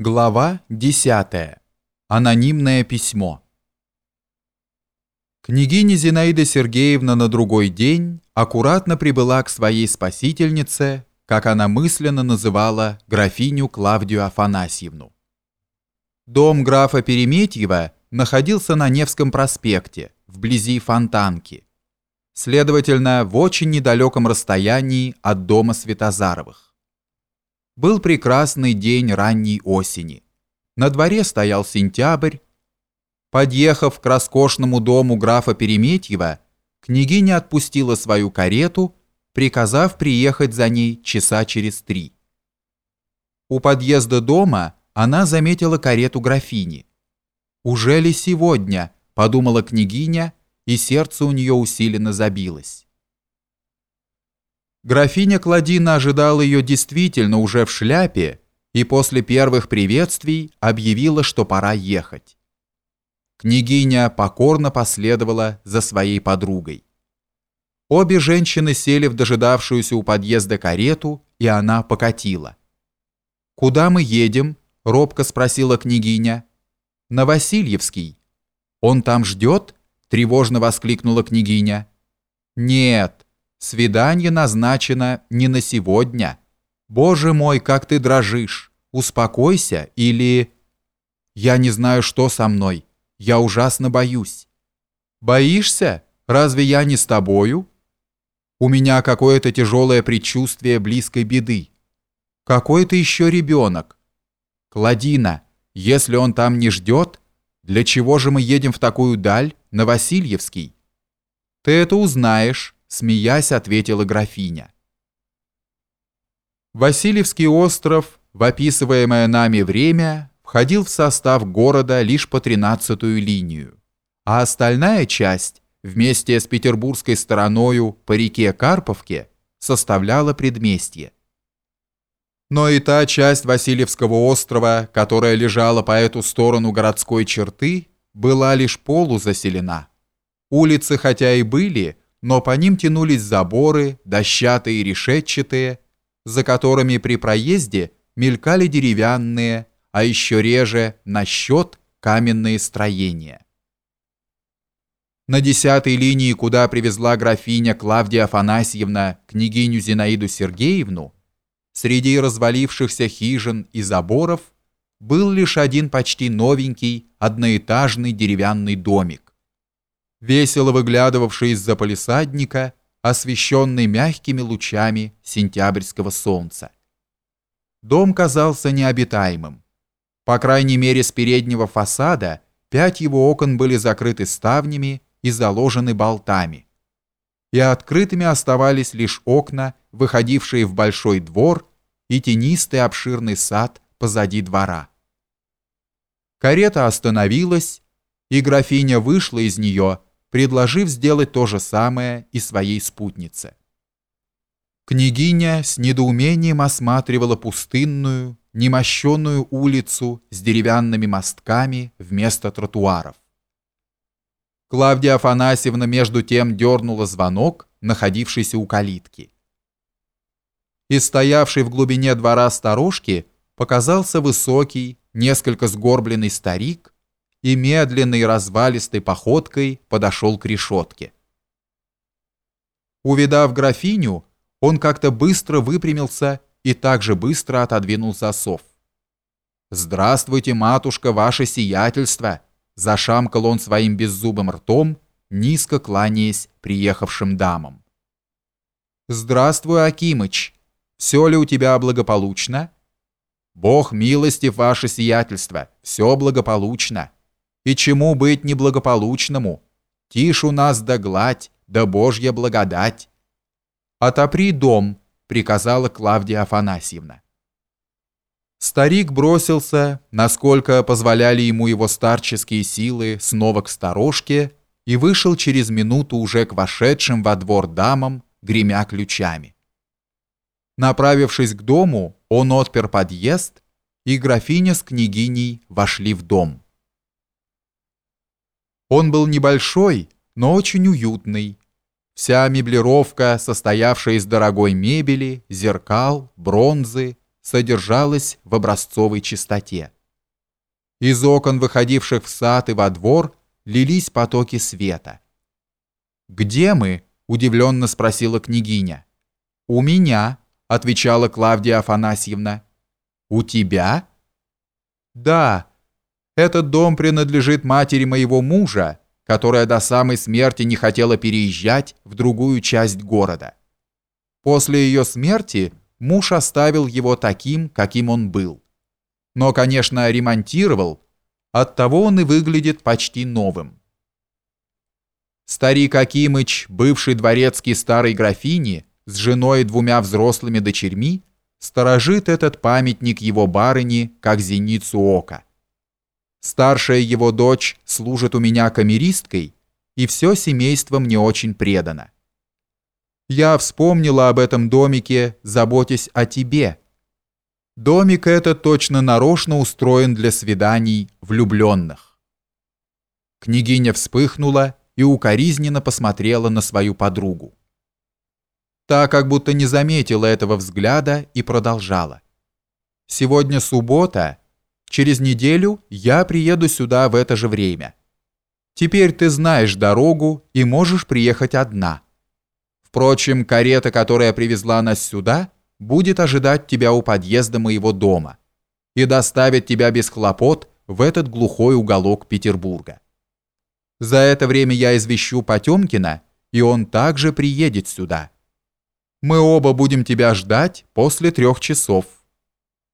Глава 10. Анонимное письмо. Княгиня Зинаида Сергеевна на другой день аккуратно прибыла к своей спасительнице, как она мысленно называла графиню Клавдию Афанасьевну. Дом графа Переметьева находился на Невском проспекте, вблизи Фонтанки, следовательно, в очень недалеком расстоянии от дома Светозаровых. Был прекрасный день ранней осени. На дворе стоял сентябрь. Подъехав к роскошному дому графа Переметьева, княгиня отпустила свою карету, приказав приехать за ней часа через три. У подъезда дома она заметила карету графини. «Уже ли сегодня?» – подумала княгиня, и сердце у нее усиленно забилось. Графиня Кладина ожидала ее действительно уже в шляпе и после первых приветствий объявила, что пора ехать. Княгиня покорно последовала за своей подругой. Обе женщины сели в дожидавшуюся у подъезда карету, и она покатила. «Куда мы едем?» – робко спросила княгиня. «На Васильевский». «Он там ждет?» – тревожно воскликнула княгиня. «Нет, Свидание назначено не на сегодня. Боже мой, как ты дрожишь. Успокойся или... Я не знаю, что со мной. Я ужасно боюсь. Боишься? Разве я не с тобою? У меня какое-то тяжелое предчувствие близкой беды. Какой ты еще ребенок? Кладина, если он там не ждет, для чего же мы едем в такую даль, на Васильевский? Ты это узнаешь, смеясь, ответила графиня. Васильевский остров, в описываемое нами время, входил в состав города лишь по тринадцатую линию, а остальная часть, вместе с петербургской стороною по реке Карповке, составляла предместье. Но и та часть Васильевского острова, которая лежала по эту сторону городской черты, была лишь полузаселена. Улицы хотя и были, но по ним тянулись заборы, дощатые и решетчатые, за которыми при проезде мелькали деревянные, а еще реже на счет каменные строения. На десятой линии, куда привезла графиня Клавдия Афанасьевна княгиню Зинаиду Сергеевну, среди развалившихся хижин и заборов был лишь один почти новенький одноэтажный деревянный домик весело выглядывавший из-за полисадника, освещенный мягкими лучами сентябрьского солнца. Дом казался необитаемым. По крайней мере, с переднего фасада пять его окон были закрыты ставнями и заложены болтами. И открытыми оставались лишь окна, выходившие в большой двор и тенистый обширный сад позади двора. Карета остановилась, и графиня вышла из нее, предложив сделать то же самое и своей спутнице. Княгиня с недоумением осматривала пустынную, немощенную улицу с деревянными мостками вместо тротуаров. Клавдия Афанасьевна между тем дернула звонок, находившийся у калитки. Из стоявшей в глубине двора сторожки показался высокий, несколько сгорбленный старик и медленной развалистой походкой подошел к решетке. Увидав графиню, он как-то быстро выпрямился и также быстро отодвинул засов. «Здравствуйте, матушка, ваше сиятельство!» Зашамкал он своим беззубым ртом, низко кланяясь приехавшим дамам. «Здравствуй, Акимыч! Все ли у тебя благополучно?» «Бог милостив, ваше сиятельство, все благополучно!» И чему быть неблагополучному? Тишь у нас да гладь, да Божья благодать. «Отопри дом», — приказала Клавдия Афанасьевна. Старик бросился, насколько позволяли ему его старческие силы, снова к сторожке и вышел через минуту уже к вошедшим во двор дамам, гремя ключами. Направившись к дому, он отпер подъезд, и графиня с княгиней вошли в дом. Он был небольшой, но очень уютный. Вся меблировка, состоявшая из дорогой мебели, зеркал, бронзы, содержалось в образцовой чистоте. Из окон, выходивших в сад и во двор, лились потоки света. «Где мы?» – удивленно спросила княгиня. «У меня», – отвечала Клавдия Афанасьевна. «У тебя?» «Да, этот дом принадлежит матери моего мужа, которая до самой смерти не хотела переезжать в другую часть города. После ее смерти муж оставил его таким, каким он был. Но, конечно, ремонтировал, оттого он и выглядит почти новым. Старик Акимыч, бывший дворецкий старой графини, с женой и двумя взрослыми дочерьми, сторожит этот памятник его барыни, как зеницу ока. Старшая его дочь служит у меня камеристкой, и все семейство мне очень предано. Я вспомнила об этом домике, заботясь о тебе. Домик этот точно нарочно устроен для свиданий влюбленных. Княгиня вспыхнула и укоризненно посмотрела на свою подругу. Та как будто не заметила этого взгляда и продолжала. «Сегодня суббота, через неделю я приеду сюда в это же время. Теперь ты знаешь дорогу и можешь приехать одна». Впрочем, карета, которая привезла нас сюда, будет ожидать тебя у подъезда моего дома и доставит тебя без хлопот в этот глухой уголок Петербурга. За это время я извещу Потемкина, и он также приедет сюда. Мы оба будем тебя ждать после трех часов.